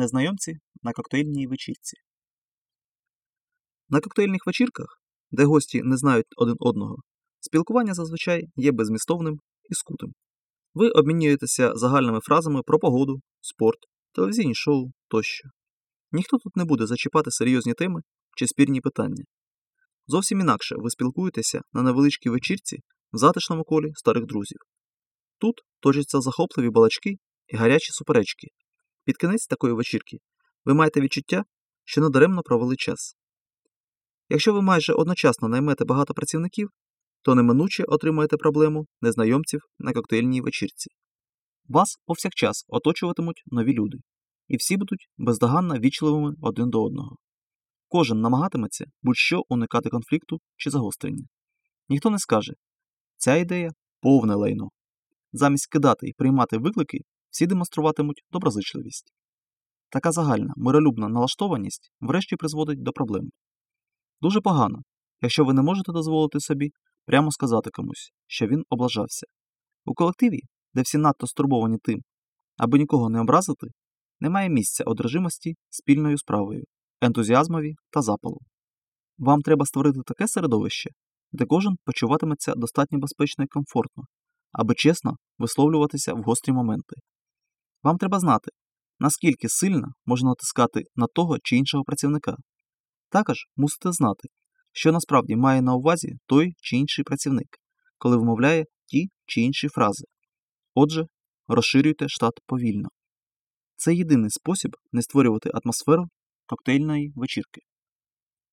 Незнайомці на коктейльній вечірці. На коктейльних вечірках, де гості не знають один одного, спілкування зазвичай є безмістовним і скутим. Ви обмінюєтеся загальними фразами про погоду, спорт, телевізійні шоу тощо. Ніхто тут не буде зачіпати серйозні теми чи спірні питання. Зовсім інакше ви спілкуєтеся на невеличкій вечірці в затишному колі старих друзів. Тут точаться захопливі балачки і гарячі суперечки. Під кінець такої вечірки ви маєте відчуття, що надаремно провели час. Якщо ви майже одночасно наймете багато працівників, то неминуче отримаєте проблему незнайомців на коктейльній вечірці. Вас повсякчас оточуватимуть нові люди, і всі будуть бездоганно вічливими один до одного. Кожен намагатиметься будь-що уникати конфлікту чи загострення. Ніхто не скаже ця ідея повне лайно. Замість кидати і приймати виклики, всі демонструватимуть доброзичливість. Така загальна миролюбна налаштованість врешті призводить до проблем. Дуже погано, якщо ви не можете дозволити собі прямо сказати комусь, що він облажався. У колективі, де всі надто стурбовані тим, аби нікого не образити, немає місця одержимості спільною справою, ентузіазмові та запалу. Вам треба створити таке середовище, де кожен почуватиметься достатньо безпечно і комфортно, аби чесно висловлюватися в гострі моменти. Вам треба знати, наскільки сильно можна натискати на того чи іншого працівника. Також мусите знати, що насправді має на увазі той чи інший працівник, коли вимовляє ті чи інші фрази. Отже, розширюйте штат повільно. Це єдиний спосіб не створювати атмосферу коктейльної вечірки.